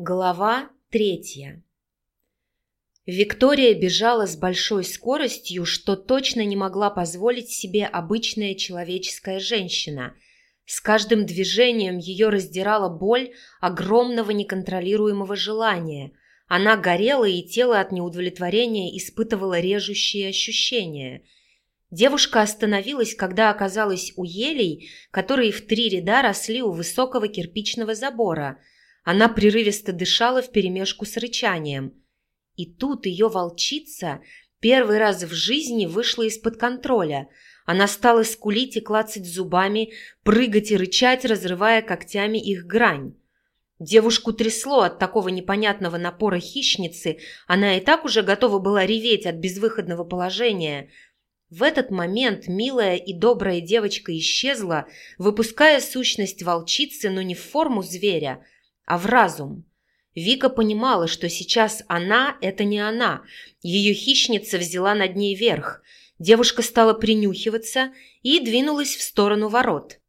Глава третья Виктория бежала с большой скоростью, что точно не могла позволить себе обычная человеческая женщина. С каждым движением ее раздирала боль огромного неконтролируемого желания. Она горела, и тело от неудовлетворения испытывало режущие ощущения. Девушка остановилась, когда оказалась у елей, которые в три ряда росли у высокого кирпичного забора – она прерывисто дышала вперемешку с рычанием. И тут ее волчица первый раз в жизни вышла из-под контроля. Она стала скулить и клацать зубами, прыгать и рычать, разрывая когтями их грань. Девушку трясло от такого непонятного напора хищницы, она и так уже готова была реветь от безвыходного положения. В этот момент милая и добрая девочка исчезла, выпуская сущность волчицы, но не в форму зверя – а в разум. Вика понимала, что сейчас она – это не она. Ее хищница взяла над ней верх. Девушка стала принюхиваться и двинулась в сторону ворот.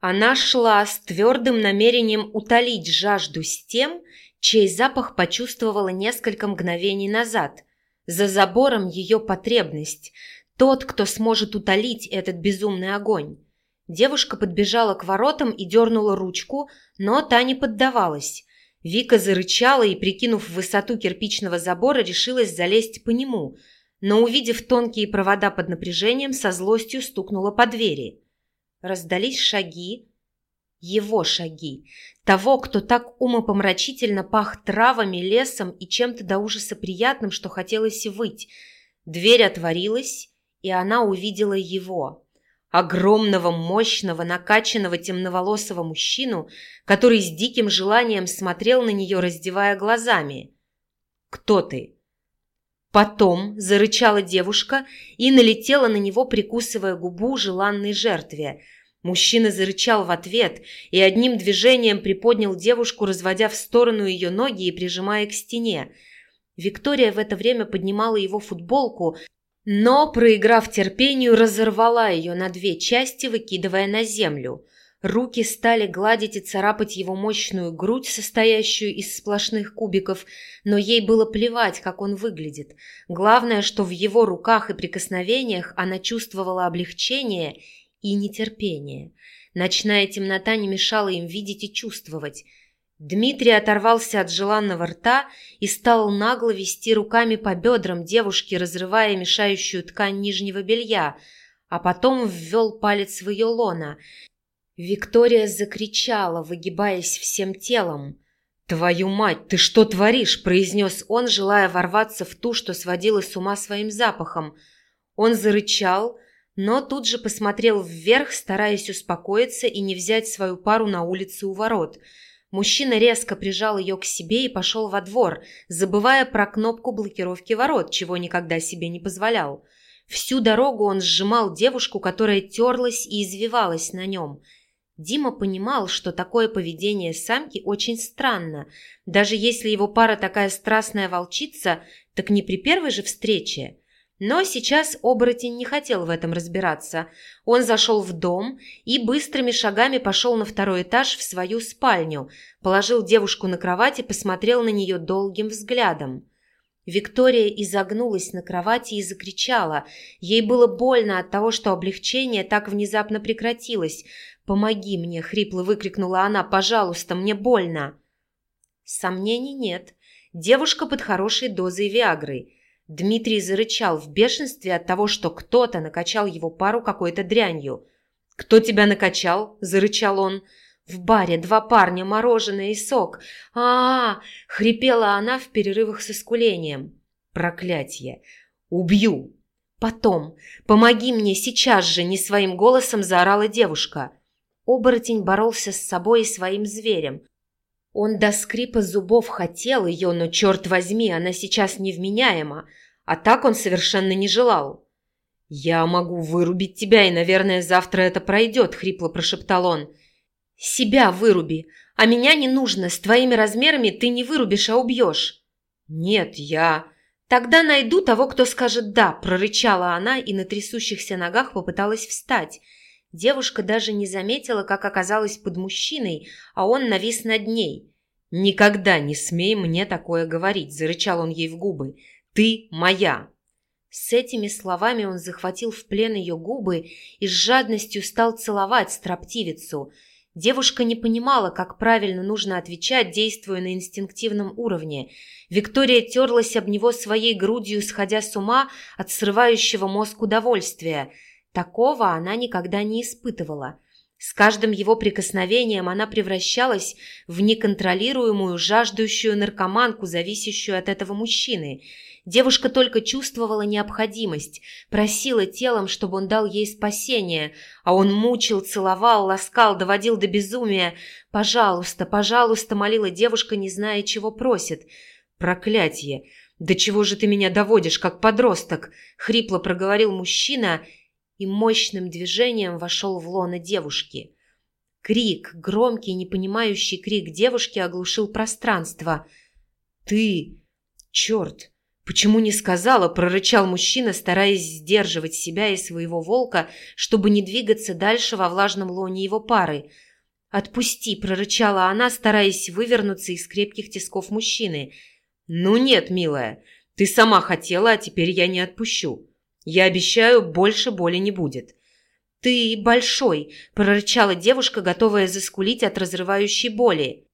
Она шла с твердым намерением утолить жажду с тем, чей запах почувствовала несколько мгновений назад. За забором ее потребность. Тот, кто сможет утолить этот безумный огонь. Девушка подбежала к воротам и дернула ручку, но та не поддавалась. Вика зарычала и, прикинув высоту кирпичного забора, решилась залезть по нему, но, увидев тонкие провода под напряжением, со злостью стукнула по двери. Раздались шаги, его шаги, того, кто так умопомрачительно пах травами, лесом и чем-то до ужаса приятным, что хотелось выть. Дверь отворилась, и она увидела его огромного, мощного, накачанного темноволосого мужчину, который с диким желанием смотрел на нее, раздевая глазами. «Кто ты?» Потом зарычала девушка и налетела на него, прикусывая губу желанной жертве. Мужчина зарычал в ответ и одним движением приподнял девушку, разводя в сторону ее ноги и прижимая к стене. Виктория в это время поднимала его футболку, но, проиграв терпению, разорвала ее на две части, выкидывая на землю. Руки стали гладить и царапать его мощную грудь, состоящую из сплошных кубиков, но ей было плевать, как он выглядит. Главное, что в его руках и прикосновениях она чувствовала облегчение и нетерпение. Ночная темнота не мешала им видеть и чувствовать – Дмитрий оторвался от желанного рта и стал нагло вести руками по бедрам девушки, разрывая мешающую ткань нижнего белья, а потом ввел палец в ее лона. Виктория закричала, выгибаясь всем телом. «Твою мать, ты что творишь?» – произнес он, желая ворваться в ту, что сводила с ума своим запахом. Он зарычал, но тут же посмотрел вверх, стараясь успокоиться и не взять свою пару на улице у ворот – Мужчина резко прижал ее к себе и пошел во двор, забывая про кнопку блокировки ворот, чего никогда себе не позволял. Всю дорогу он сжимал девушку, которая терлась и извивалась на нем. Дима понимал, что такое поведение самки очень странно. Даже если его пара такая страстная волчица, так не при первой же встрече. Но сейчас оборотень не хотел в этом разбираться. Он зашел в дом и быстрыми шагами пошел на второй этаж в свою спальню, положил девушку на кровать и посмотрел на нее долгим взглядом. Виктория изогнулась на кровати и закричала. Ей было больно от того, что облегчение так внезапно прекратилось. «Помоги мне!» — хрипло выкрикнула она. «Пожалуйста, мне больно!» Сомнений нет. Девушка под хорошей дозой Виагры. Дмитрий зарычал в бешенстве от того, что кто-то накачал его пару какой-то дрянью. «Кто тебя накачал?» – зарычал он. «В баре два парня, мороженое и сок. а, -а, -а хрипела она в перерывах с искулением. «Проклятье! Убью!» «Потом! Помоги мне сейчас же!» – не своим голосом заорала девушка. Оборотень боролся с собой и своим зверем. Он до скрипа зубов хотел ее, но, черт возьми, она сейчас невменяема, а так он совершенно не желал. «Я могу вырубить тебя, и, наверное, завтра это пройдет», — хрипло прошептал он. «Себя выруби, а меня не нужно, с твоими размерами ты не вырубишь, а убьешь». «Нет, я...» «Тогда найду того, кто скажет «да», — прорычала она и на трясущихся ногах попыталась встать — Девушка даже не заметила, как оказалась под мужчиной, а он навис над ней. «Никогда не смей мне такое говорить», – зарычал он ей в губы. «Ты моя!» С этими словами он захватил в плен ее губы и с жадностью стал целовать строптивицу. Девушка не понимала, как правильно нужно отвечать, действуя на инстинктивном уровне. Виктория терлась об него своей грудью, сходя с ума от срывающего мозг удовольствия. Такого она никогда не испытывала. С каждым его прикосновением она превращалась в неконтролируемую, жаждущую наркоманку, зависящую от этого мужчины. Девушка только чувствовала необходимость, просила телом, чтобы он дал ей спасение, а он мучил, целовал, ласкал, доводил до безумия. «Пожалуйста, пожалуйста», — молила девушка, не зная, чего просит. «Проклятье! Да чего же ты меня доводишь, как подросток?» — хрипло проговорил мужчина — и мощным движением вошел в лоно девушки. Крик, громкий, непонимающий крик девушки оглушил пространство. «Ты! Черт! Почему не сказала?» – прорычал мужчина, стараясь сдерживать себя и своего волка, чтобы не двигаться дальше во влажном лоне его пары. «Отпусти!» – прорычала она, стараясь вывернуться из крепких тисков мужчины. «Ну нет, милая, ты сама хотела, а теперь я не отпущу». Я обещаю, больше боли не будет. «Ты большой!» – прорычала девушка, готовая заскулить от разрывающей боли.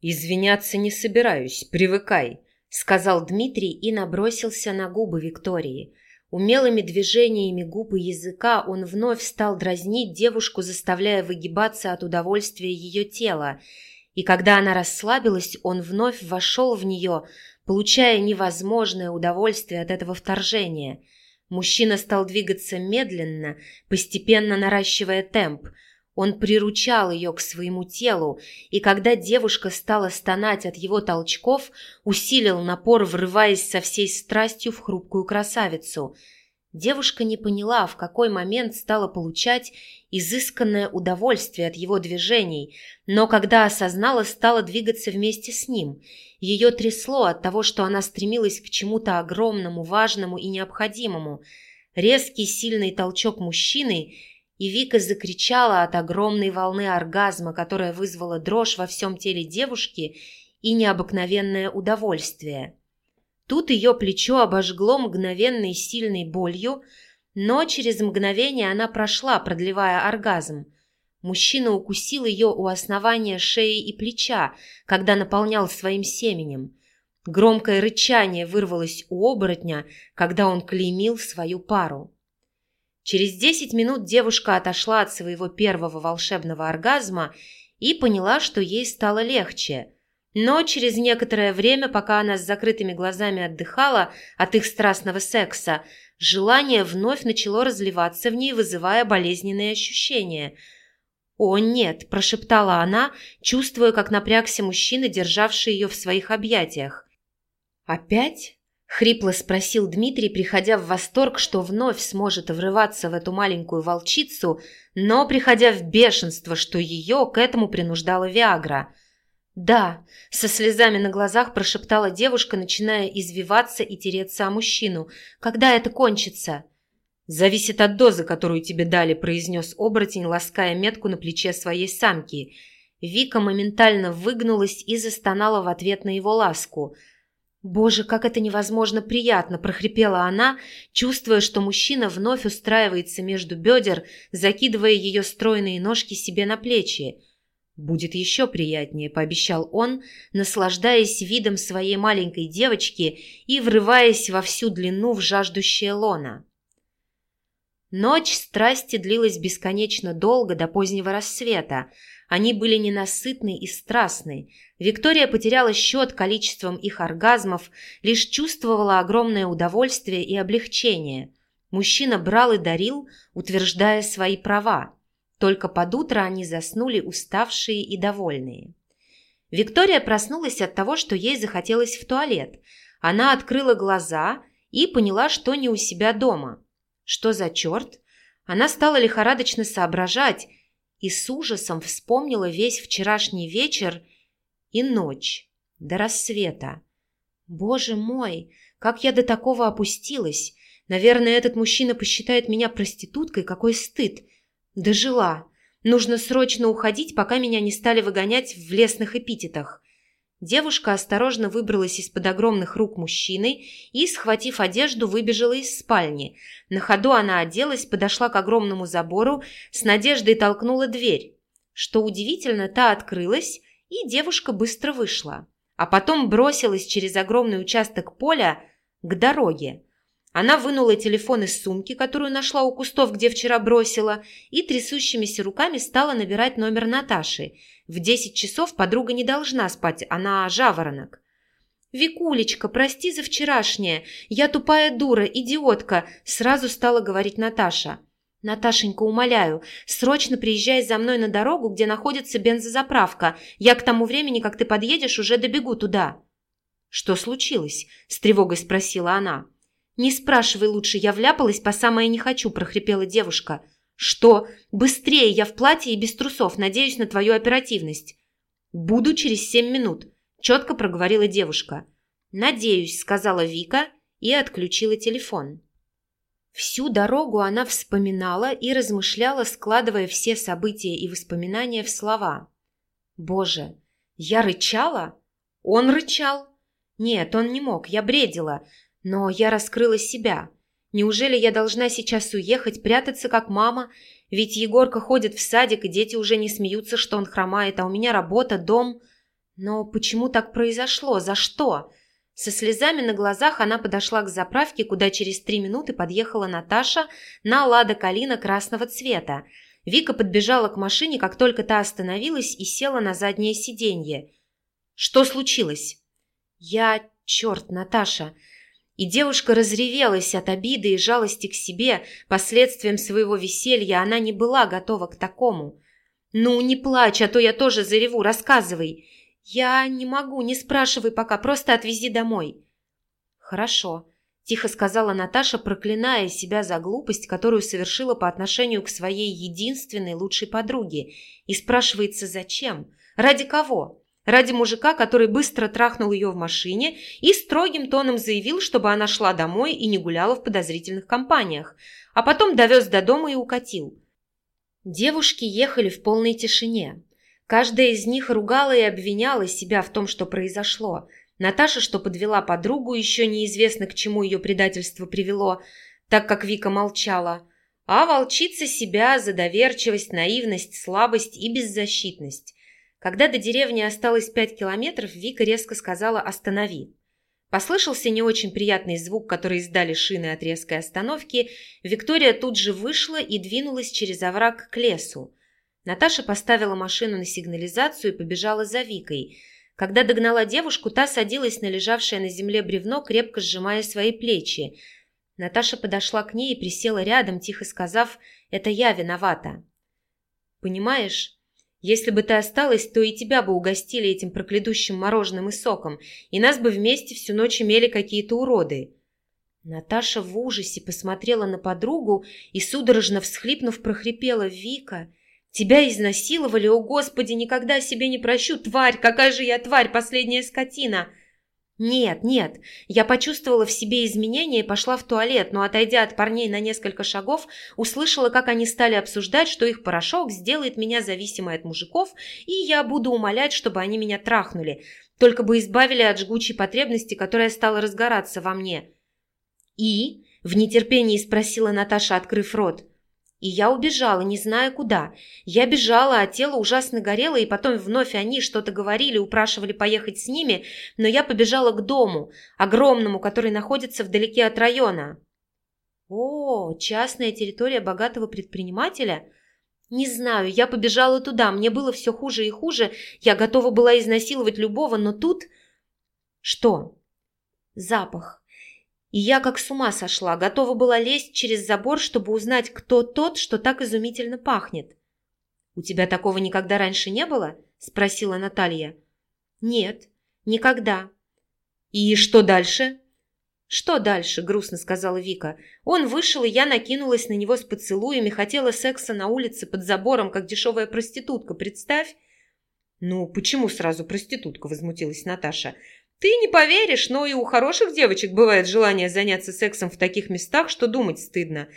«Извиняться не собираюсь, привыкай», – сказал Дмитрий и набросился на губы Виктории. Умелыми движениями губ и языка он вновь стал дразнить девушку, заставляя выгибаться от удовольствия ее тела. И когда она расслабилась, он вновь вошел в нее, получая невозможное удовольствие от этого вторжения – Мужчина стал двигаться медленно, постепенно наращивая темп. Он приручал ее к своему телу, и когда девушка стала стонать от его толчков, усилил напор, врываясь со всей страстью в хрупкую красавицу – Девушка не поняла, в какой момент стала получать изысканное удовольствие от его движений, но когда осознала, стала двигаться вместе с ним. Ее трясло от того, что она стремилась к чему-то огромному, важному и необходимому. Резкий сильный толчок мужчины, и Вика закричала от огромной волны оргазма, которая вызвала дрожь во всем теле девушки и необыкновенное удовольствие. Тут ее плечо обожгло мгновенной сильной болью, но через мгновение она прошла, продлевая оргазм. Мужчина укусил ее у основания шеи и плеча, когда наполнял своим семенем. Громкое рычание вырвалось у оборотня, когда он клеймил свою пару. Через десять минут девушка отошла от своего первого волшебного оргазма и поняла, что ей стало легче – но через некоторое время, пока она с закрытыми глазами отдыхала от их страстного секса, желание вновь начало разливаться в ней, вызывая болезненные ощущения. «О, нет!» – прошептала она, чувствуя, как напрягся мужчина, державший ее в своих объятиях. «Опять?» – хрипло спросил Дмитрий, приходя в восторг, что вновь сможет врываться в эту маленькую волчицу, но приходя в бешенство, что ее к этому принуждала Виагра – «Да», – со слезами на глазах прошептала девушка, начиная извиваться и тереться о мужчину. «Когда это кончится?» «Зависит от дозы, которую тебе дали», – произнес оборотень, лаская метку на плече своей самки. Вика моментально выгнулась и застонала в ответ на его ласку. «Боже, как это невозможно приятно!» – прохрипела она, чувствуя, что мужчина вновь устраивается между бедер, закидывая ее стройные ножки себе на плечи. «Будет еще приятнее», – пообещал он, наслаждаясь видом своей маленькой девочки и врываясь во всю длину в жаждущее лона. Ночь страсти длилась бесконечно долго, до позднего рассвета. Они были ненасытны и страстны. Виктория потеряла счет количеством их оргазмов, лишь чувствовала огромное удовольствие и облегчение. Мужчина брал и дарил, утверждая свои права. Только под утро они заснули уставшие и довольные. Виктория проснулась от того, что ей захотелось в туалет. Она открыла глаза и поняла, что не у себя дома. Что за черт? Она стала лихорадочно соображать и с ужасом вспомнила весь вчерашний вечер и ночь до рассвета. Боже мой, как я до такого опустилась! Наверное, этот мужчина посчитает меня проституткой, какой стыд! Дожила. Нужно срочно уходить, пока меня не стали выгонять в лесных эпитетах. Девушка осторожно выбралась из-под огромных рук мужчины и, схватив одежду, выбежала из спальни. На ходу она оделась, подошла к огромному забору, с надеждой толкнула дверь. Что удивительно, та открылась, и девушка быстро вышла. А потом бросилась через огромный участок поля к дороге. Она вынула телефон из сумки, которую нашла у кустов, где вчера бросила, и трясущимися руками стала набирать номер Наташи. В десять часов подруга не должна спать, она жаворонок. «Викулечка, прости за вчерашнее. Я тупая дура, идиотка», – сразу стала говорить Наташа. «Наташенька, умоляю, срочно приезжай за мной на дорогу, где находится бензозаправка. Я к тому времени, как ты подъедешь, уже добегу туда». «Что случилось?» – с тревогой спросила она. «Не спрашивай лучше, я вляпалась по самое не хочу», – прохрипела девушка. «Что? Быстрее, я в платье и без трусов, надеюсь на твою оперативность». «Буду через семь минут», – четко проговорила девушка. «Надеюсь», – сказала Вика и отключила телефон. Всю дорогу она вспоминала и размышляла, складывая все события и воспоминания в слова. «Боже, я рычала? Он рычал? Нет, он не мог, я бредила. Но я раскрыла себя. Неужели я должна сейчас уехать, прятаться как мама? Ведь Егорка ходит в садик, и дети уже не смеются, что он хромает, а у меня работа, дом. Но почему так произошло? За что? Со слезами на глазах она подошла к заправке, куда через три минуты подъехала Наташа на «Лада Калина» красного цвета. Вика подбежала к машине, как только та остановилась, и села на заднее сиденье. «Что случилось?» «Я... Черт, Наташа!» И девушка разревелась от обиды и жалости к себе, последствиям своего веселья она не была готова к такому. «Ну, не плачь, а то я тоже зареву, рассказывай!» «Я не могу, не спрашивай пока, просто отвези домой». «Хорошо», – тихо сказала Наташа, проклиная себя за глупость, которую совершила по отношению к своей единственной лучшей подруге. И спрашивается, зачем? Ради кого? Ради мужика, который быстро трахнул ее в машине и строгим тоном заявил, чтобы она шла домой и не гуляла в подозрительных компаниях, а потом довез до дома и укатил. Девушки ехали в полной тишине. Каждая из них ругала и обвиняла себя в том, что произошло. Наташа, что подвела подругу, еще неизвестно, к чему ее предательство привело, так как Вика молчала. А волчица себя за доверчивость, наивность, слабость и беззащитность. Когда до деревни осталось пять километров, Вика резко сказала «Останови». Послышался не очень приятный звук, который издали шины от резкой остановки. Виктория тут же вышла и двинулась через овраг к лесу. Наташа поставила машину на сигнализацию и побежала за Викой. Когда догнала девушку, та садилась на лежавшее на земле бревно, крепко сжимая свои плечи. Наташа подошла к ней и присела рядом, тихо сказав «Это я виновата». «Понимаешь, если бы ты осталась, то и тебя бы угостили этим проклятущим мороженым и соком, и нас бы вместе всю ночь имели какие-то уроды». Наташа в ужасе посмотрела на подругу и, судорожно всхлипнув, прохрипела «Вика, тебя изнасиловали, о Господи, никогда себе не прощу, тварь, какая же я тварь, последняя скотина!» «Нет, нет, я почувствовала в себе изменения и пошла в туалет, но, отойдя от парней на несколько шагов, услышала, как они стали обсуждать, что их порошок сделает меня зависимой от мужиков, и я буду умолять, чтобы они меня трахнули, только бы избавили от жгучей потребности, которая стала разгораться во мне». «И?» – в нетерпении спросила Наташа, открыв рот – и я убежала, не зная куда. Я бежала, а тело ужасно горело, и потом вновь они что-то говорили, упрашивали поехать с ними, но я побежала к дому, огромному, который находится вдалеке от района. О, частная территория богатого предпринимателя? Не знаю, я побежала туда, мне было все хуже и хуже, я готова была изнасиловать любого, но тут... Что? Запах. И я как с ума сошла, готова была лезть через забор, чтобы узнать, кто тот, что так изумительно пахнет. «У тебя такого никогда раньше не было?» – спросила Наталья. «Нет, никогда». «И что дальше?» «Что дальше?» – грустно сказала Вика. Он вышел, и я накинулась на него с поцелуями, хотела секса на улице под забором, как дешевая проститутка, представь. «Ну, почему сразу проститутка?» – возмутилась Наташа. Ты не поверишь, но и у хороших девочек бывает желание заняться сексом в таких местах, что думать стыдно.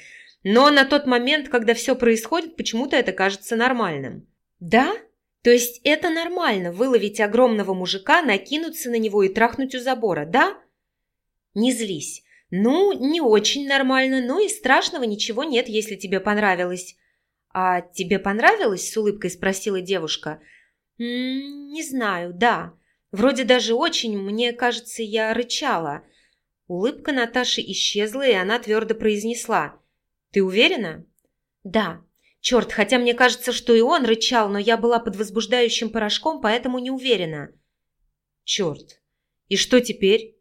Но на тот момент, когда все происходит, почему-то это кажется нормальным. «Да?» – То есть это нормально выловить огромного мужика, накинуться на него и трахнуть у забора, да? Не злись. Ну, не очень нормально, но и страшного ничего нет, если тебе понравилось. А тебе понравилось? С улыбкой спросила девушка. М -м, не знаю, да. Вроде даже очень, мне кажется, я рычала. Улыбка Наташи исчезла, и она твердо произнесла. «Ты уверена?» «Да. Черт, хотя мне кажется, что и он рычал, но я была под возбуждающим порошком, поэтому не уверена». «Черт. И что теперь?»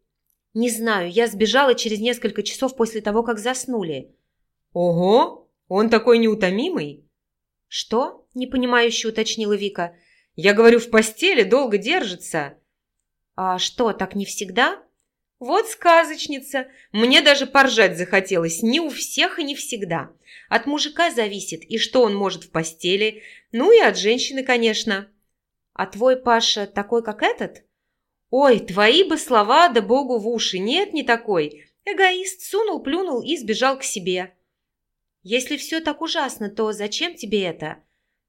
«Не знаю. Я сбежала через несколько часов после того, как заснули». «Ого! Он такой неутомимый?» «Что?» – непонимающе уточнила Вика. «Я говорю, в постели долго держится». «А что, так не всегда?» Вот сказочница. Мне даже поржать захотелось. Не у всех и не всегда. От мужика зависит, и что он может в постели. Ну и от женщины, конечно. А твой Паша такой, как этот? Ой, твои бы слова, да богу в уши. Нет, не такой. Эгоист сунул, плюнул и сбежал к себе. Если все так ужасно, то зачем тебе это?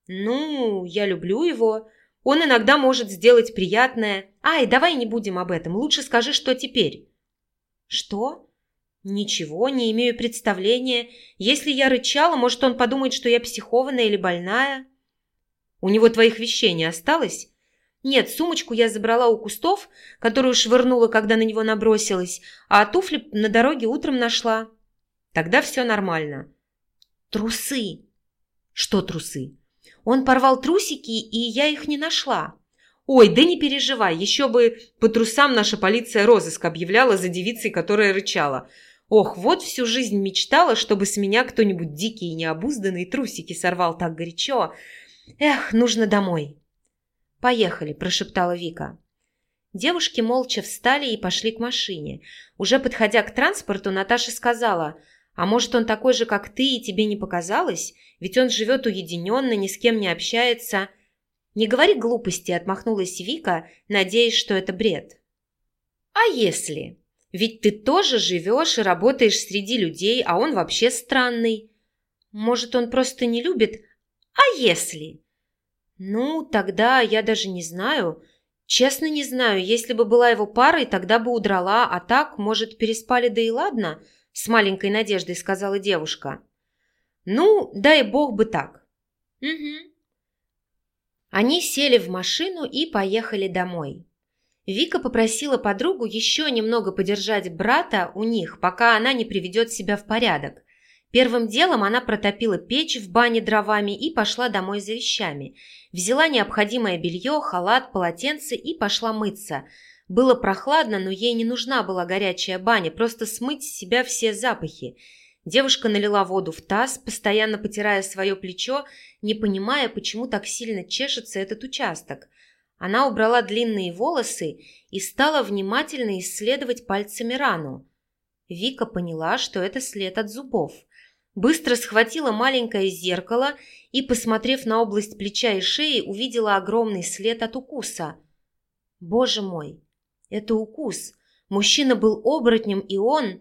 Ну, я люблю его. Он иногда может сделать приятное. Ай, давай не будем об этом. Лучше скажи, что теперь. Что? Ничего, не имею представления. Если я рычала, может, он подумает, что я психованная или больная. У него твоих вещей не осталось? Нет, сумочку я забрала у кустов, которую швырнула, когда на него набросилась, а туфли на дороге утром нашла. Тогда все нормально. Трусы. Что трусы? Он порвал трусики, и я их не нашла. Ой, да не переживай, еще бы по трусам наша полиция розыск объявляла за девицей, которая рычала. Ох, вот всю жизнь мечтала, чтобы с меня кто-нибудь дикий и необузданный трусики сорвал так горячо. Эх, нужно домой. «Поехали», – прошептала Вика. Девушки молча встали и пошли к машине. Уже подходя к транспорту, Наташа сказала – а может, он такой же, как ты, и тебе не показалось? Ведь он живет уединенно, ни с кем не общается. Не говори глупости, отмахнулась Вика, надеясь, что это бред. А если? Ведь ты тоже живешь и работаешь среди людей, а он вообще странный. Может, он просто не любит? А если? Ну, тогда я даже не знаю. Честно не знаю. Если бы была его парой, тогда бы удрала, а так, может, переспали, да и ладно – с маленькой надеждой сказала девушка. «Ну, дай бог бы так». «Угу». Они сели в машину и поехали домой. Вика попросила подругу еще немного подержать брата у них, пока она не приведет себя в порядок. Первым делом она протопила печь в бане дровами и пошла домой за вещами. Взяла необходимое белье, халат, полотенце и пошла мыться – было прохладно, но ей не нужна была горячая баня, просто смыть с себя все запахи. Девушка налила воду в таз, постоянно потирая свое плечо, не понимая, почему так сильно чешется этот участок. Она убрала длинные волосы и стала внимательно исследовать пальцами рану. Вика поняла, что это след от зубов. Быстро схватила маленькое зеркало и, посмотрев на область плеча и шеи, увидела огромный след от укуса. «Боже мой! Это укус. Мужчина был оборотнем, и он...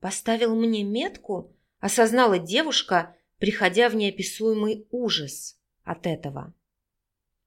Поставил мне метку? Осознала девушка, приходя в неописуемый ужас от этого.